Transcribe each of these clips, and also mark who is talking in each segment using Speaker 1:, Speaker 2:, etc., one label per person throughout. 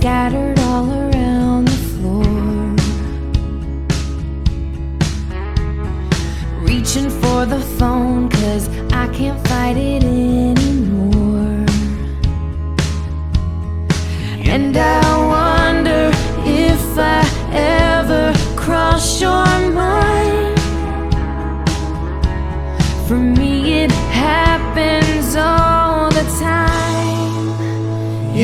Speaker 1: scattered all around the floor. Reaching for the phone, cause I can't fight it anymore. And I wonder if I ever cross your mind. For me, it happens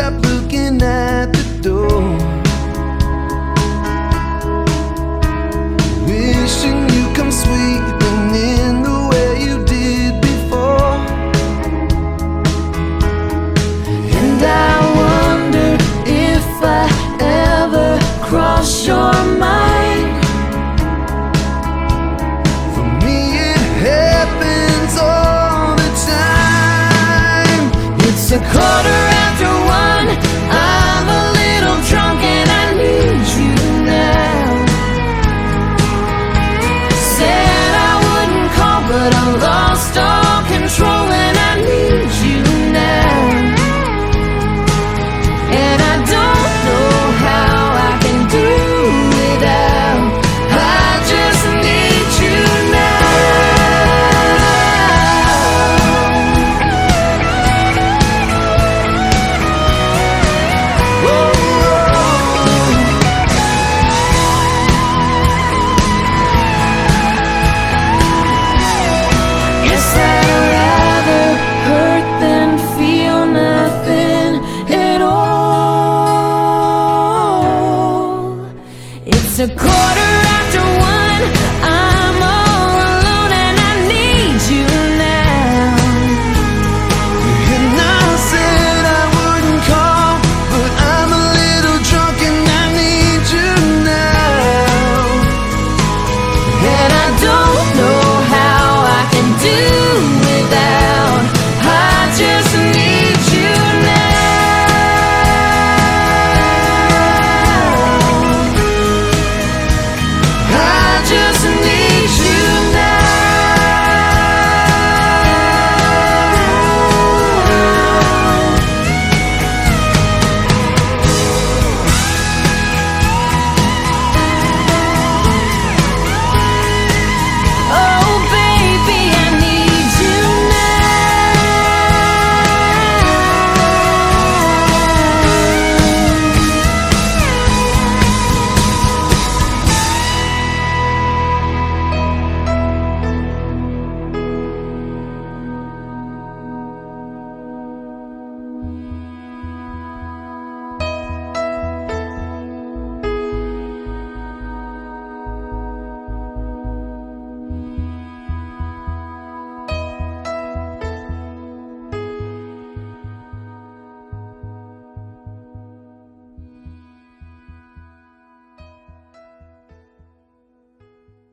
Speaker 2: Stop looking at the door. Wishing you come sweeping in the way you did before.
Speaker 1: And I wonder if I ever cross your mind.
Speaker 2: For me, it happens all the time.
Speaker 1: It's a quarter a quarter